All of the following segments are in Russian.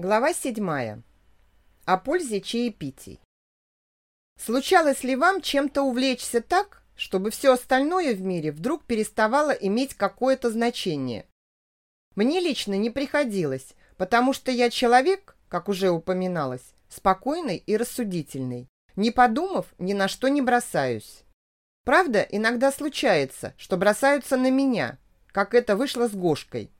Глава седьмая. О пользе чаепитий. Случалось ли вам чем-то увлечься так, чтобы все остальное в мире вдруг переставало иметь какое-то значение? Мне лично не приходилось, потому что я человек, как уже упоминалось, спокойный и рассудительный. Не подумав, ни на что не бросаюсь. Правда, иногда случается, что бросаются на меня, как это вышло с Гошкой.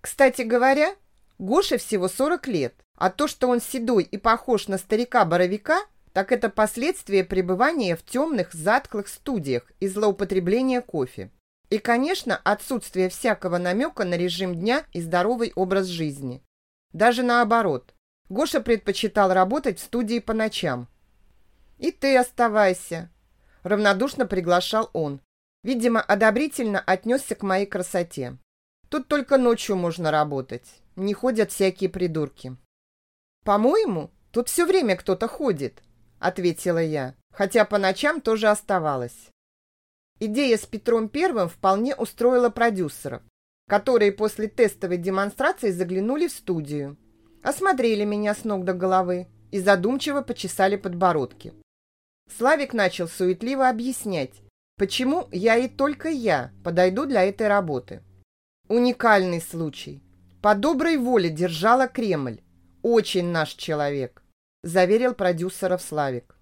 Кстати говоря, Гоше всего 40 лет, а то, что он седой и похож на старика-боровика, так это последствия пребывания в темных, затклых студиях и злоупотребления кофе. И, конечно, отсутствие всякого намека на режим дня и здоровый образ жизни. Даже наоборот. Гоша предпочитал работать в студии по ночам. «И ты оставайся», – равнодушно приглашал он. Видимо, одобрительно отнесся к моей красоте. «Тут только ночью можно работать» не ходят всякие придурки. «По-моему, тут все время кто-то ходит», – ответила я, хотя по ночам тоже оставалась. Идея с Петром Первым вполне устроила продюсеров, которые после тестовой демонстрации заглянули в студию, осмотрели меня с ног до головы и задумчиво почесали подбородки. Славик начал суетливо объяснять, почему я и только я подойду для этой работы. Уникальный случай. По доброй воле держала Кремль. Очень наш человек, заверил продюсеров Славик.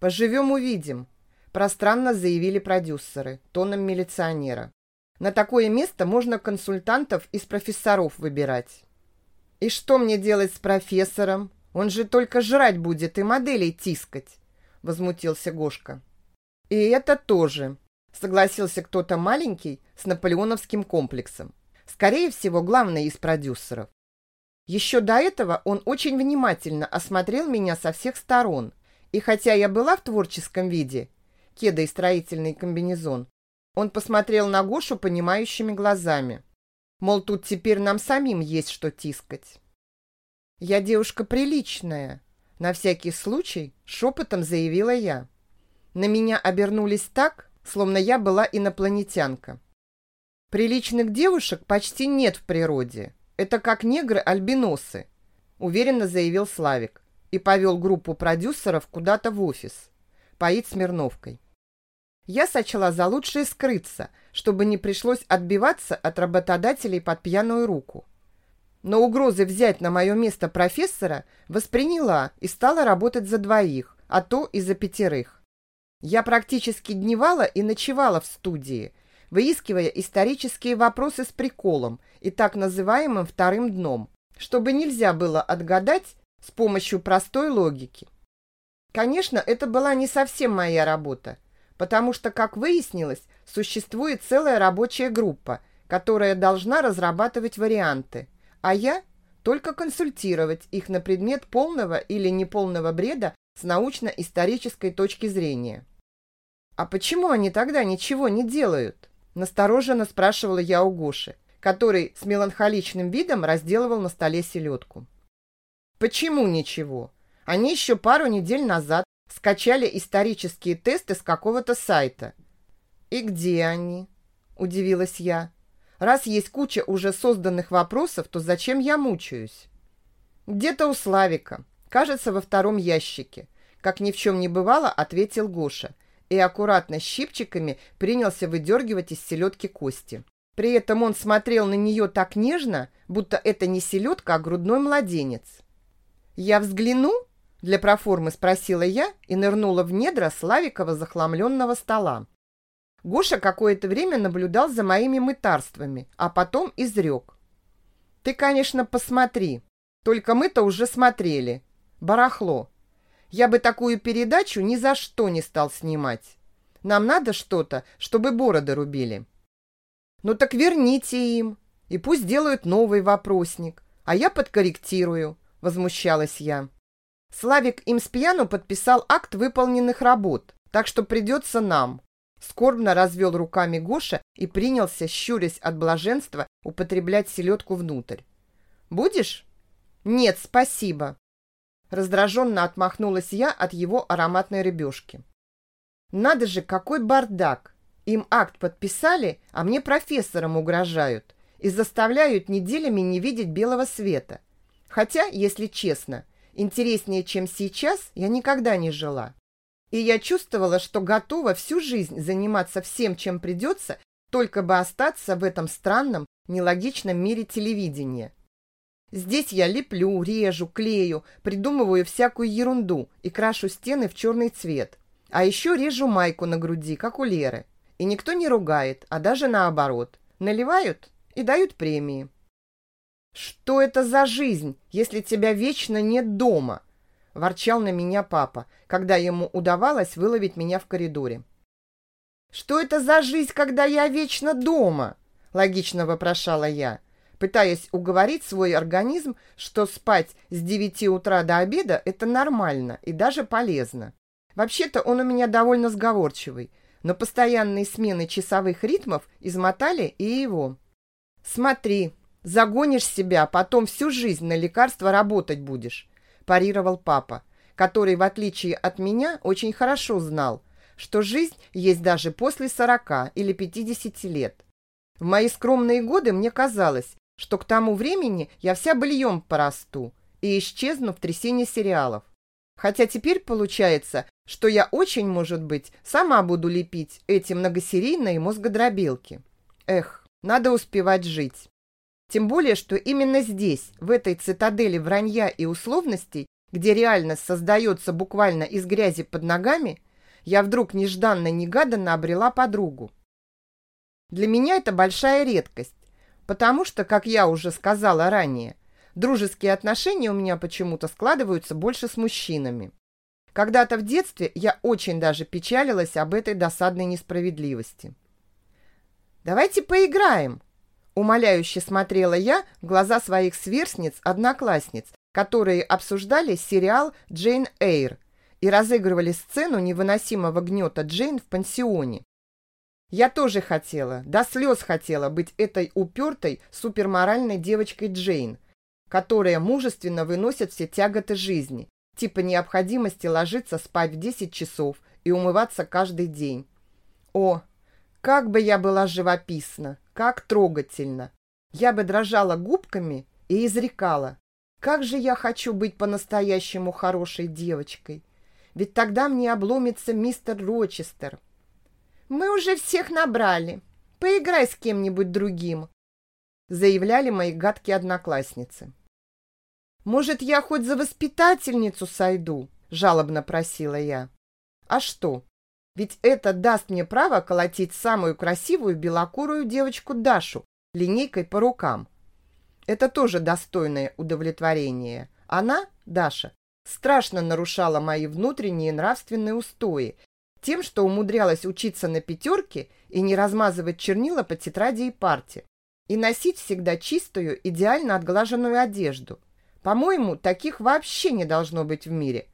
Поживем увидим, пространно заявили продюсеры тоном милиционера. На такое место можно консультантов из профессоров выбирать. И что мне делать с профессором? Он же только жрать будет и моделей тискать, возмутился Гошка. И это тоже, согласился кто-то маленький с наполеоновским комплексом. Скорее всего, главный из продюсеров. Еще до этого он очень внимательно осмотрел меня со всех сторон. И хотя я была в творческом виде, кеда и строительный комбинезон, он посмотрел на Гошу понимающими глазами. Мол, тут теперь нам самим есть что тискать. Я девушка приличная, на всякий случай шепотом заявила я. На меня обернулись так, словно я была инопланетянка. Приличных девушек почти нет в природе. Это как негры-альбиносы, уверенно заявил Славик и повел группу продюсеров куда-то в офис. Поить Смирновкой. Я сочла за лучшее скрыться, чтобы не пришлось отбиваться от работодателей под пьяную руку. Но угрозы взять на мое место профессора восприняла и стала работать за двоих, а то и за пятерых. Я практически дневала и ночевала в студии, выискивая исторические вопросы с приколом и так называемым вторым дном, чтобы нельзя было отгадать с помощью простой логики. Конечно, это была не совсем моя работа, потому что, как выяснилось, существует целая рабочая группа, которая должна разрабатывать варианты, а я только консультировать их на предмет полного или неполного бреда с научно-исторической точки зрения. А почему они тогда ничего не делают? Настороженно спрашивала я у Гоши, который с меланхоличным видом разделывал на столе селедку. Почему ничего? Они еще пару недель назад скачали исторические тесты с какого-то сайта. И где они? Удивилась я. Раз есть куча уже созданных вопросов, то зачем я мучаюсь? Где-то у Славика. Кажется, во втором ящике. Как ни в чем не бывало, ответил Гоша и аккуратно щипчиками принялся выдергивать из селедки кости. При этом он смотрел на нее так нежно, будто это не селедка, а грудной младенец. «Я взгляну?» – для проформы спросила я и нырнула в недра Славикова захламленного стола. Гоша какое-то время наблюдал за моими мытарствами, а потом изрек. «Ты, конечно, посмотри, только мы-то уже смотрели. Барахло. Я бы такую передачу ни за что не стал снимать. Нам надо что-то, чтобы бороды рубили. Ну так верните им, и пусть делают новый вопросник, а я подкорректирую, возмущалась я. Славик им с пьяну подписал акт выполненных работ, так что придется нам. Скорбно развел руками Гоша и принялся, щурясь от блаженства, употреблять селедку внутрь. «Будешь?» «Нет, спасибо», Раздраженно отмахнулась я от его ароматной рыбешки. Надо же, какой бардак! Им акт подписали, а мне профессором угрожают и заставляют неделями не видеть белого света. Хотя, если честно, интереснее, чем сейчас, я никогда не жила. И я чувствовала, что готова всю жизнь заниматься всем, чем придется, только бы остаться в этом странном, нелогичном мире телевидения. Здесь я леплю, режу, клею, придумываю всякую ерунду и крашу стены в черный цвет. А еще режу майку на груди, как у Леры. И никто не ругает, а даже наоборот. Наливают и дают премии. «Что это за жизнь, если тебя вечно нет дома?» – ворчал на меня папа, когда ему удавалось выловить меня в коридоре. «Что это за жизнь, когда я вечно дома?» – логично вопрошала я, пытаясь уговорить свой организм, что спать с девяти утра до обеда – это нормально и даже полезно. Вообще-то он у меня довольно сговорчивый, но постоянные смены часовых ритмов измотали и его. «Смотри, загонишь себя, потом всю жизнь на лекарства работать будешь», парировал папа, который, в отличие от меня, очень хорошо знал, что жизнь есть даже после 40 или 50 лет. В мои скромные годы мне казалось, что к тому времени я вся быльем порасту и исчезну в трясине сериалов. Хотя теперь получается, что я очень, может быть, сама буду лепить эти многосерийные мозгодробилки. Эх, надо успевать жить. Тем более, что именно здесь, в этой цитадели вранья и условностей, где реальность создается буквально из грязи под ногами, я вдруг нежданно-негаданно обрела подругу. Для меня это большая редкость, потому что, как я уже сказала ранее, дружеские отношения у меня почему-то складываются больше с мужчинами. Когда-то в детстве я очень даже печалилась об этой досадной несправедливости. «Давайте поиграем!» Умоляюще смотрела я в глаза своих сверстниц-одноклассниц, которые обсуждали сериал «Джейн Эйр» и разыгрывали сцену невыносимого гнета Джейн в пансионе. Я тоже хотела, до слез хотела быть этой упертой суперморальной девочкой Джейн, которая мужественно выносит все тяготы жизни, типа необходимости ложиться спать в 10 часов и умываться каждый день. О, как бы я была живописна, как трогательно. Я бы дрожала губками и изрекала. Как же я хочу быть по-настоящему хорошей девочкой. Ведь тогда мне обломится мистер Рочестер. Мы уже всех набрали. Поиграй с кем-нибудь другим, заявляли мои гадкие одноклассницы. «Может, я хоть за воспитательницу сойду?» – жалобно просила я. «А что? Ведь это даст мне право колотить самую красивую белокурую девочку Дашу линейкой по рукам. Это тоже достойное удовлетворение. Она, Даша, страшно нарушала мои внутренние нравственные устои тем, что умудрялась учиться на пятерке и не размазывать чернила по тетради и парте, и носить всегда чистую, идеально отглаженную одежду – по-моему, таких вообще не должно быть в мире.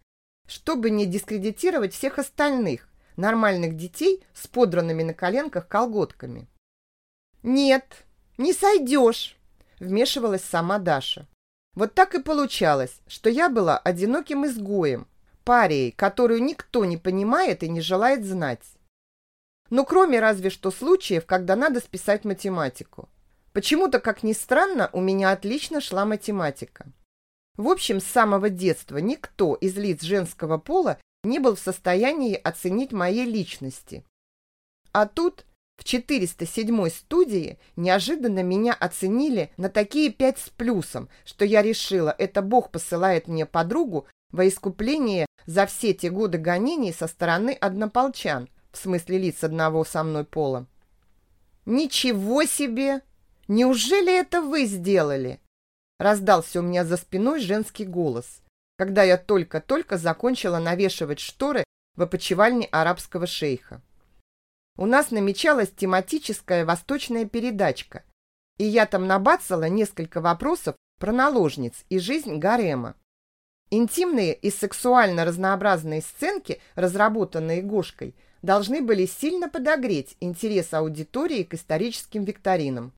Чтобы не дискредитировать всех остальных, нормальных детей с подранными на коленках колготками. «Нет, не сойдешь», – вмешивалась сама Даша. Вот так и получалось, что я была одиноким изгоем, парией, которую никто не понимает и не желает знать. Ну, кроме разве что случаев, когда надо списать математику. Почему-то, как ни странно, у меня отлично шла математика. В общем, с самого детства никто из лиц женского пола не был в состоянии оценить моей личности. А тут в 407 студии неожиданно меня оценили на такие пять с плюсом, что я решила, это Бог посылает мне подругу во искупление за все те годы гонений со стороны однополчан, в смысле лиц одного со мной пола. «Ничего себе! Неужели это вы сделали?» Раздался у меня за спиной женский голос, когда я только-только закончила навешивать шторы в опочивальне арабского шейха. У нас намечалась тематическая восточная передачка, и я там набацала несколько вопросов про наложниц и жизнь гарема. Интимные и сексуально разнообразные сценки, разработанные Гошкой, должны были сильно подогреть интерес аудитории к историческим викторинам.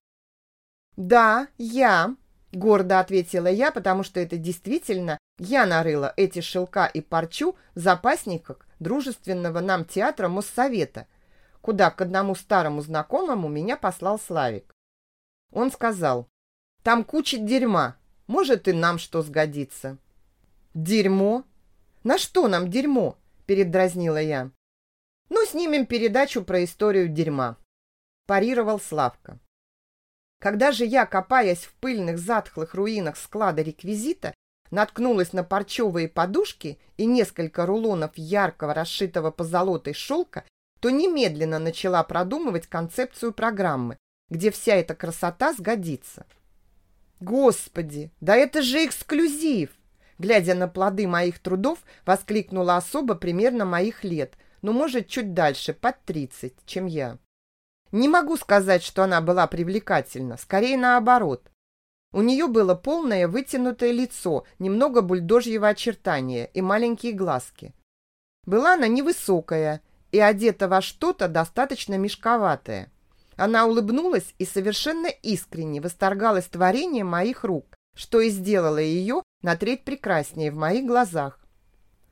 «Да, я», Гордо ответила я, потому что это действительно я нарыла эти шелка и парчу в запасниках дружественного нам театра Моссовета, куда к одному старому знакомому меня послал Славик. Он сказал, там куча дерьма, Может, и нам что сгодится». «Дерьмо? На что нам дерьмо?» – передразнила я. «Ну, снимем передачу про историю дерьма», – парировал Славка. Когда же я, копаясь в пыльных затхлых руинах склада реквизита, наткнулась на парчевые подушки и несколько рулонов яркого расшитого позолотой шелка, то немедленно начала продумывать концепцию программы, где вся эта красота сгодится. «Господи, да это же эксклюзив!» Глядя на плоды моих трудов, воскликнула особа примерно моих лет, но, может, чуть дальше, под тридцать, чем я. Не могу сказать, что она была привлекательна, скорее наоборот. У нее было полное вытянутое лицо, немного бульдожьего очертания и маленькие глазки. Была она невысокая и одета во что-то достаточно мешковатое. Она улыбнулась и совершенно искренне восторгалась творением моих рук, что и сделало ее на треть прекраснее в моих глазах.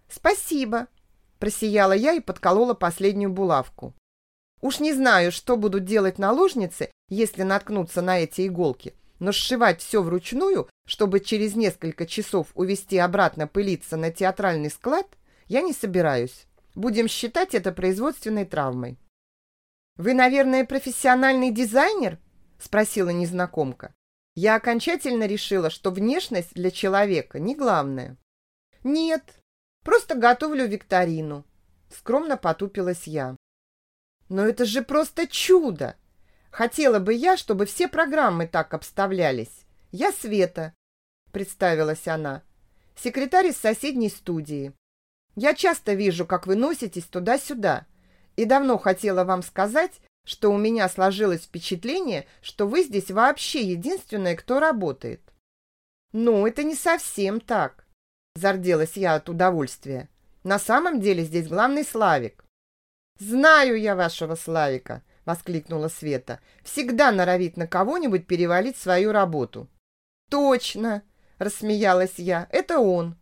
«Спасибо!» – просияла я и подколола последнюю булавку. Уж не знаю, что будут делать наложницы, если наткнуться на эти иголки, но сшивать все вручную, чтобы через несколько часов увезти обратно пылиться на театральный склад, я не собираюсь. Будем считать это производственной травмой. «Вы, наверное, профессиональный дизайнер?» – спросила незнакомка. Я окончательно решила, что внешность для человека не главное. «Нет, просто готовлю викторину», – скромно потупилась я. «Но это же просто чудо! Хотела бы я, чтобы все программы так обставлялись. Я Света», – представилась она, – «секретарь из соседней студии. Я часто вижу, как вы носитесь туда-сюда» и давно хотела вам сказать, что у меня сложилось впечатление, что вы здесь вообще единственная, кто работает». «Ну, это не совсем так», – зарделась я от удовольствия. «На самом деле здесь главный Славик». «Знаю я вашего Славика», – воскликнула Света. «Всегда норовит на кого-нибудь перевалить свою работу». «Точно!» – рассмеялась я. «Это он».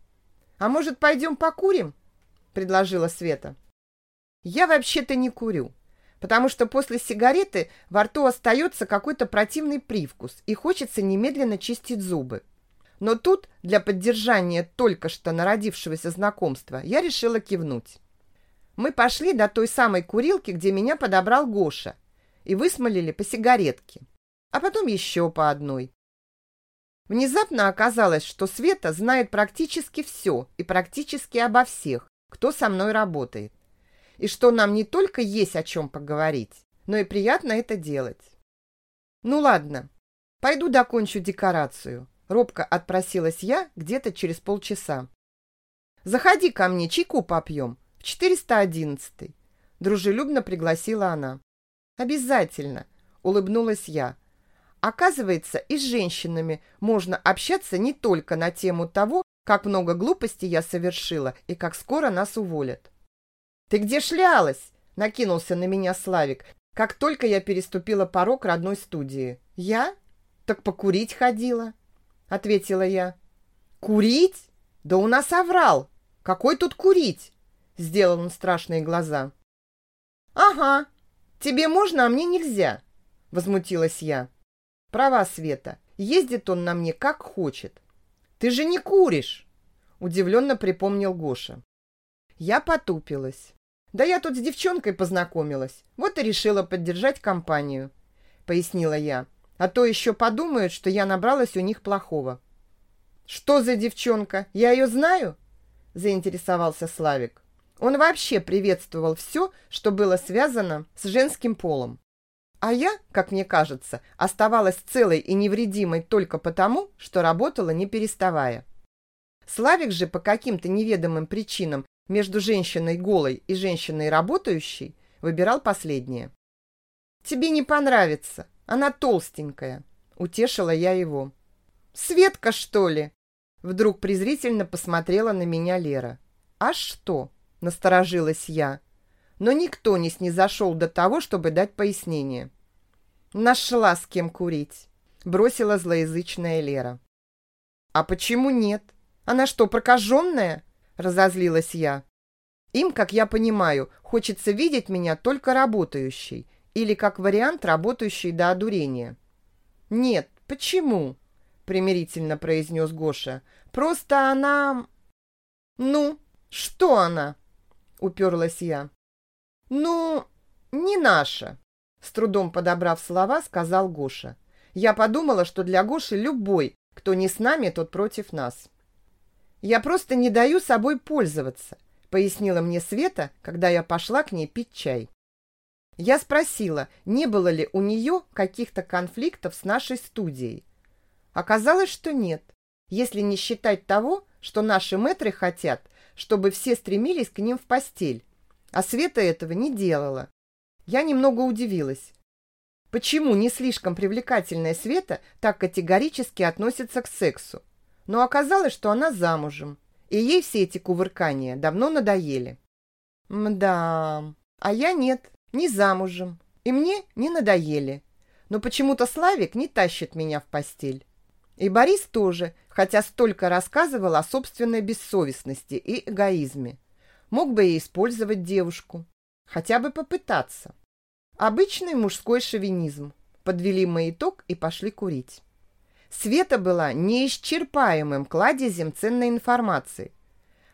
«А может, пойдем покурим?» – предложила Света. Я вообще-то не курю, потому что после сигареты во рту остается какой-то противный привкус и хочется немедленно чистить зубы. Но тут, для поддержания только что народившегося знакомства, я решила кивнуть. Мы пошли до той самой курилки, где меня подобрал Гоша, и высмолили по сигаретке, а потом еще по одной. Внезапно оказалось, что Света знает практически все и практически обо всех, кто со мной работает и что нам не только есть о чем поговорить, но и приятно это делать. Ну ладно, пойду докончу декорацию. Робко отпросилась я где-то через полчаса. Заходи ко мне, чайку попьем, в 411 Дружелюбно пригласила она. Обязательно, улыбнулась я. Оказывается, и с женщинами можно общаться не только на тему того, как много глупостей я совершила и как скоро нас уволят. «Ты где шлялась?» – накинулся на меня Славик, как только я переступила порог родной студии. «Я? Так покурить ходила», – ответила я. «Курить? Да у нас оврал! Какой тут курить?» – сделал он страшные глаза. «Ага, тебе можно, а мне нельзя», – возмутилась я. «Права, Света, ездит он на мне как хочет». «Ты же не куришь!» – удивленно припомнил Гоша. Я потупилась. Да я тут с девчонкой познакомилась, вот и решила поддержать компанию, пояснила я. А то еще подумают, что я набралась у них плохого. Что за девчонка? Я ее знаю? Заинтересовался Славик. Он вообще приветствовал все, что было связано с женским полом. А я, как мне кажется, оставалась целой и невредимой только потому, что работала не переставая. Славик же по каким-то неведомым причинам между женщиной голой и женщиной работающей, выбирал последнее. «Тебе не понравится, она толстенькая», — утешила я его. «Светка, что ли?» Вдруг презрительно посмотрела на меня Лера. «А что?» — насторожилась я. Но никто не снизошел до того, чтобы дать пояснение. «Нашла с кем курить», — бросила злоязычная Лера. «А почему нет? Она что, прокаженная?» – разозлилась я. Им, как я понимаю, хочется видеть меня только работающей или, как вариант, работающей до одурения. Нет, почему? примирительно произнес Гоша. «Просто она...» «Ну, что она?» — уперлась я. «Ну, не наша», — с трудом подобрав слова, сказал Гоша. Я подумала, что для Гоши любой, кто не с нами, тот против нас. «Я просто не даю собой пользоваться», — пояснила мне Света, когда я пошла к ней пить чай. Я спросила, не было ли у нее каких-то конфликтов с нашей студией. Оказалось, что нет, если не считать того, что наши мэтры хотят, чтобы все стремились к ним в постель, а Света этого не делала. Я немного удивилась. Почему не слишком привлекательная Света так категорически относится к сексу? Но оказалось, что она замужем, и ей все эти кувыркания давно надоели. Мда, а я нет, не замужем, и мне не надоели. Но почему-то Славик не тащит меня в постель. И Борис тоже, хотя столько рассказывал о собственной бессовестности и эгоизме. Мог бы и использовать девушку. Хотя бы попытаться. Обычный мужской шовинизм. Подвели мы итог и пошли курить. Света была неисчерпаемым кладезем ценной информации.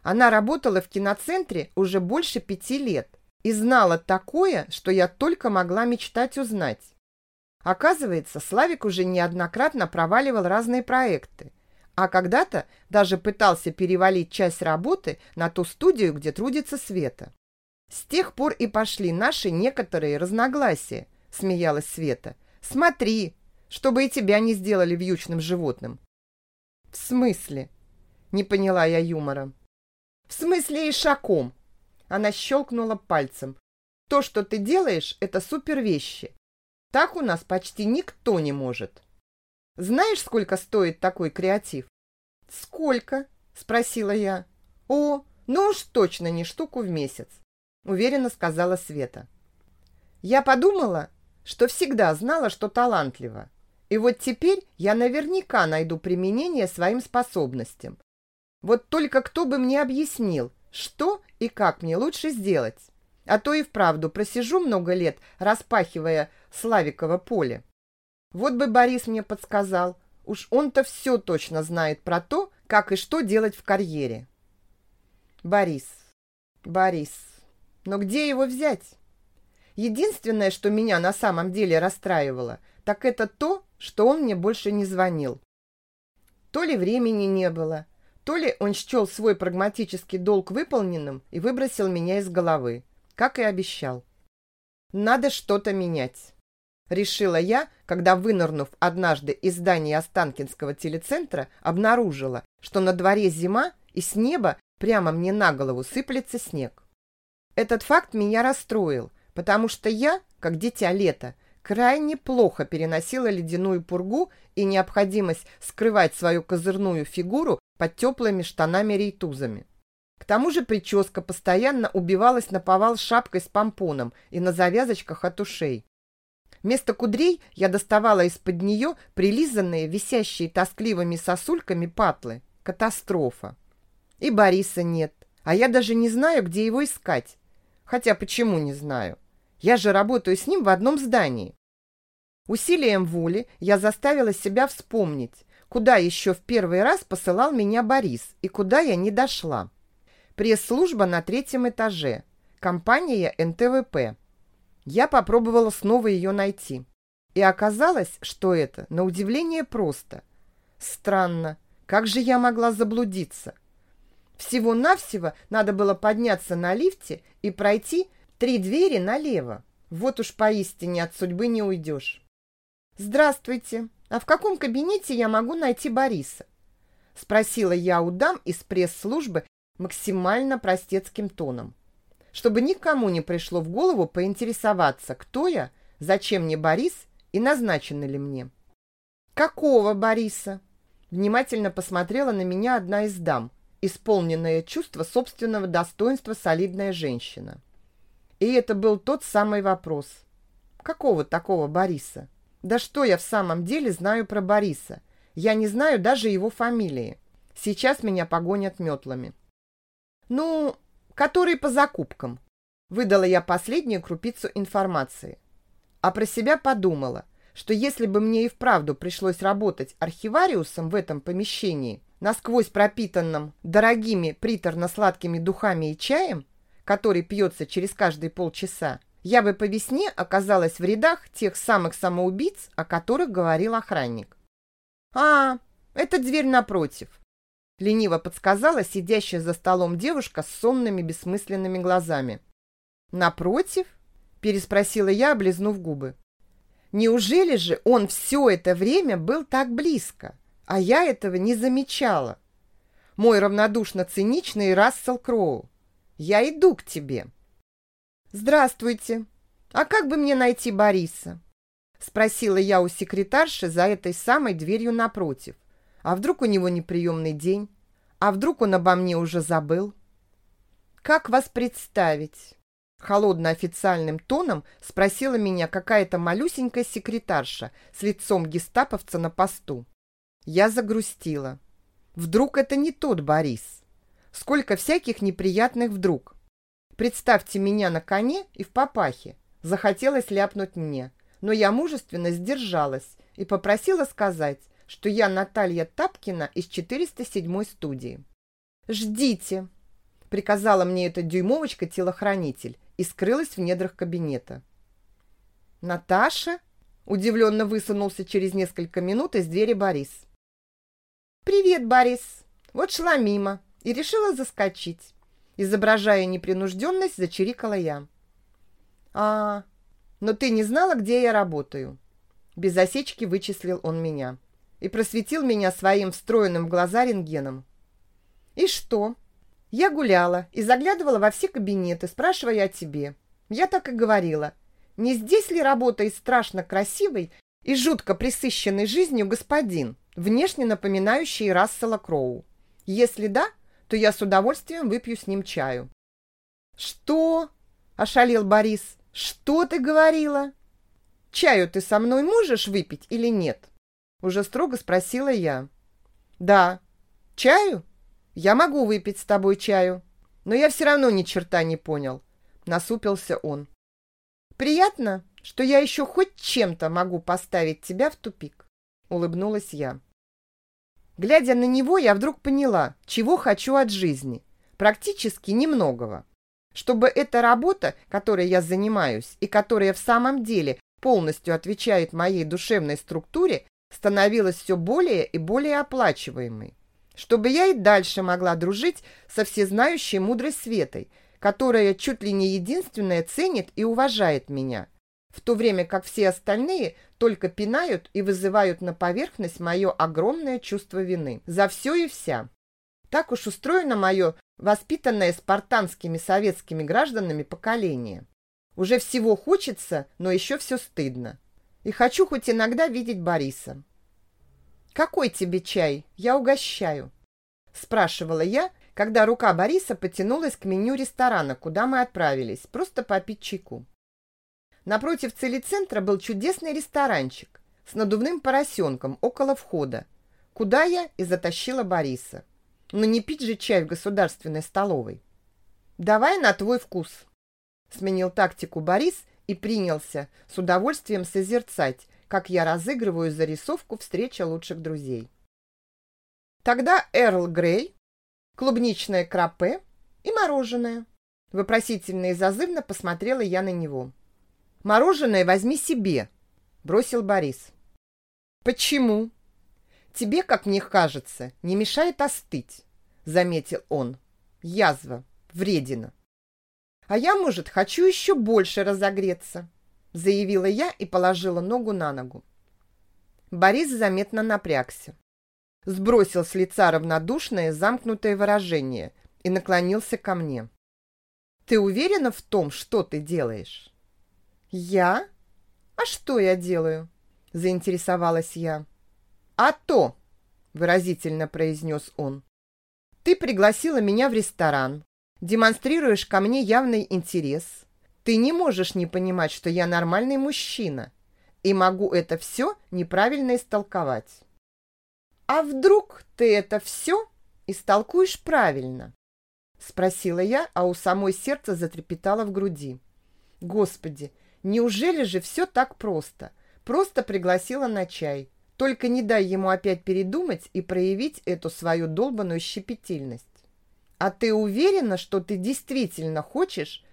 Она работала в киноцентре уже больше пяти лет и знала такое, что я только могла мечтать узнать. Оказывается, Славик уже неоднократно проваливал разные проекты, а когда-то даже пытался перевалить часть работы на ту студию, где трудится Света. С тех пор и пошли наши некоторые разногласия, смеялась Света. Смотри, чтобы и тебя не сделали вьючным животным. В смысле? Не поняла я юмора. В смысле и шаком. Она щелкнула пальцем. То, что ты делаешь, это супер вещи. Так у нас почти никто не может. Знаешь, сколько стоит такой креатив? Сколько? Спросила я. О, ну уж точно не штуку в месяц, уверенно сказала Света. Я подумала, что всегда знала, что талантлива. И вот теперь я наверняка найду применение своим способностям. Вот только кто бы мне объяснил, что и как мне лучше сделать. А то и вправду просижу много лет, распахивая Славиково поле. Вот бы Борис мне подсказал. Уж он-то все точно знает про то, как и что делать в карьере. Борис. Борис. Но где его взять? Единственное, что меня на самом деле расстраивало, так это то, что он мне больше не звонил. То ли времени не было, то ли он счел свой прагматический долг выполненным и выбросил меня из головы как и обещал. Надо что-то менять. Решила я, когда, вынырнув однажды из здания Останкинского телецентра, обнаружила, что на дворе зима и с неба прямо мне на голову сыплется снег. Этот факт меня расстроил, потому что я, как дитя лета, крайне плохо переносила ледяную пургу и необходимость скрывать свою козырную фигуру под теплыми штанами-рейтузами. К тому же прическа постоянно убивалась на повал шапкой с помпоном и на завязочках от ушей. Вместо кудрей я доставала из-под нее прилизанные, висящие тоскливыми сосульками патлы. Катастрофа. И Бориса нет, а я даже не знаю, где его искать. Хотя почему не знаю? Я же работаю с ним в одном здании. Усилием воли я заставила себя вспомнить, куда еще в первый раз посылал меня Борис и куда я не дошла. Пресс-служба на третьем этаже. Компания НТВП. Я попробовала снова ее найти. И оказалось, что это, на удивление, просто. Странно, как же я могла заблудиться? Всего-навсего надо было подняться на лифте и пройти три двери налево. Вот уж поистине от судьбы не уйдешь. «Здравствуйте. А в каком кабинете я могу найти Бориса?» Спросила я у дам из пресс-службы максимально простецким тоном, чтобы никому не пришло в голову поинтересоваться, кто я, зачем мне Борис и назначены ли мне. «Какого Бориса?» Внимательно посмотрела на меня одна из дам, исполненная чувство собственного достоинства солидная женщина. И это был тот самый вопрос. Какого такого Бориса? Да что я в самом деле знаю про Бориса? Я не знаю даже его фамилии. Сейчас меня погонят метлами. «Ну, который по закупкам». Выдала я последнюю крупицу информации. А про себя подумала, что если бы мне и вправду пришлось работать архивариусом в этом помещении, насквозь пропитанном дорогими приторно-сладкими духами и чаем, который пьется через каждые полчаса, я бы по весне оказалась в рядах тех самых самоубийц, о которых говорил охранник. «А, это дверь напротив», — лениво подсказала сидящая за столом девушка с сонными бессмысленными глазами. «Напротив?» — переспросила я, облизнув губы. «Неужели же он все это время был так близко, а я этого не замечала? Мой равнодушно-циничный Рассел Кроу, я иду к тебе». «Здравствуйте. А как бы мне найти Бориса?» Спросила я у секретарши за этой самой дверью напротив. А вдруг у него неприемный день? А вдруг он обо мне уже забыл? «Как вас представить?» Холодно-официальным тоном спросила меня какая-то малюсенькая секретарша с лицом гестаповца на посту. Я загрустила. Вдруг это не тот Борис? Сколько всяких неприятных вдруг. Представьте меня на коне и в папахе. Захотелось ляпнуть мне, но я мужественно сдержалась и попросила сказать, что я Наталья Тапкина из 407 студии. «Ждите!» – приказала мне эта дюймовочка-телохранитель и скрылась в недрах кабинета. «Наташа?» – удивленно высунулся через несколько минут из двери Борис. «Привет, Борис! Вот шла мимо и решила заскочить. Изображая непринужденность, зачирикала я. «А, но ты не знала, где я работаю?» Без осечки вычислил он меня и просветил меня своим встроенным в глаза рентгеном. «И что?» Я гуляла и заглядывала во все кабинеты, спрашивая о тебе. Я так и говорила. Не здесь ли работает страшно красивый и жутко присыщенный жизнью господин, внешне напоминающий Рассела Кроу? Если да, то я с удовольствием выпью с ним чаю. «Что?» – ошалел Борис. «Что ты говорила?» «Чаю ты со мной можешь выпить или нет?» Уже строго спросила я. «Да. Чаю? Я могу выпить с тобой чаю. Но я все равно ни черта не понял». Насупился он. «Приятно, что я еще хоть чем-то могу поставить тебя в тупик», улыбнулась я. Глядя на него, я вдруг поняла, чего хочу от жизни. Практически немногого. Чтобы эта работа, которой я занимаюсь и которая в самом деле полностью отвечает моей душевной структуре, становилась все более и более оплачиваемой. Чтобы я и дальше могла дружить со всезнающей мудрой Светой, которая чуть ли не единственная ценит и уважает меня – в то время как все остальные только пинают и вызывают на поверхность мое огромное чувство вины за все и вся. Так уж устроено мое воспитанное спартанскими советскими гражданами поколение. Уже всего хочется, но еще все стыдно. И хочу хоть иногда видеть Бориса. «Какой тебе чай? Я угощаю», – спрашивала я, когда рука Бориса потянулась к меню ресторана, куда мы отправились, просто попить чайку. Напротив целицентра был чудесный ресторанчик с надувным поросенком около входа, куда я и затащила Бориса. Но не пить же чай в государственной столовой. «Давай на твой вкус», — сменил тактику Борис и принялся с удовольствием созерцать, как я разыгрываю зарисовку встреча лучших друзей. Тогда Эрл Грей, клубничное крапе и мороженое. Вопросительно и зазывно посмотрела я на него. Мороженое возьми себе, бросил Борис. Почему? Тебе, как мне кажется, не мешает остыть, заметил он. Язва, вредина. А я, может, хочу еще больше разогреться, заявила я и положила ногу на ногу. Борис заметно напрягся. Сбросил с лица равнодушное замкнутое выражение и наклонился ко мне. «Ты уверена в том, что ты делаешь?» «Я? А что я делаю?» – заинтересовалась я. «А то!» – выразительно произнес он. «Ты пригласила меня в ресторан, демонстрируешь ко мне явный интерес. Ты не можешь не понимать, что я нормальный мужчина, и могу это все неправильно истолковать. А вдруг ты это все истолкуешь правильно?» Спросила я, а у самой сердце затрепетало в груди. «Господи, Неужели же все так просто? Просто пригласила на чай. Только не дай ему опять передумать и проявить эту свою долбанную щепетильность. А ты уверена, что ты действительно хочешь,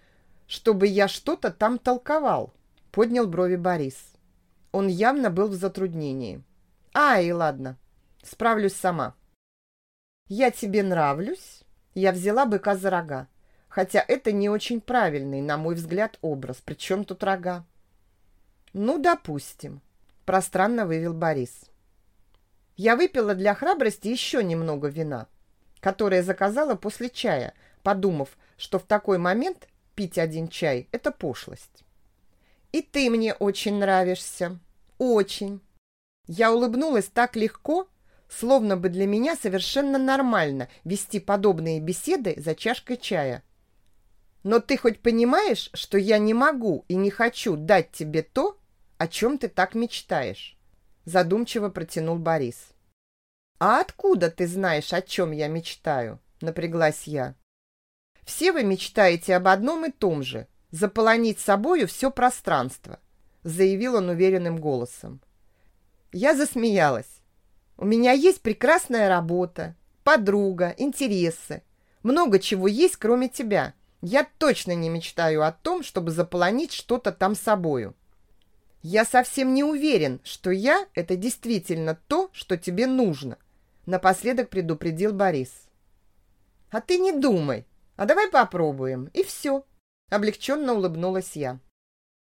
чтобы я что-то там толковал? Поднял брови Борис. Он явно был в затруднении. А, и ладно, справлюсь сама. Я тебе нравлюсь? Я взяла быка за рога. Хотя это не очень правильный, на мой взгляд, образ. Причем тут рога? Ну, допустим, пространно вывел Борис. Я выпила для храбрости еще немного вина, которое заказала после чая, подумав, что в такой момент пить один чай – это пошлость. И ты мне очень нравишься. Очень. Я улыбнулась так легко, словно бы для меня совершенно нормально вести подобные беседы за чашкой чая. Но ты хоть понимаешь, что я не могу и не хочу дать тебе то, о чем ты так мечтаешь? Задумчиво протянул Борис. А откуда ты знаешь, о чем я мечтаю? Напряглась я. Все вы мечтаете об одном и том же – заполонить собою все пространство, заявил он уверенным голосом. Я засмеялась. У меня есть прекрасная работа, подруга, интересы. Много чего есть, кроме тебя. Я точно не мечтаю о том, чтобы заполонить что-то там собою. Я совсем не уверен, что я – это действительно то, что тебе нужно. Напоследок предупредил Борис. А ты не думай. А давай попробуем. И все. Облегченно улыбнулась я.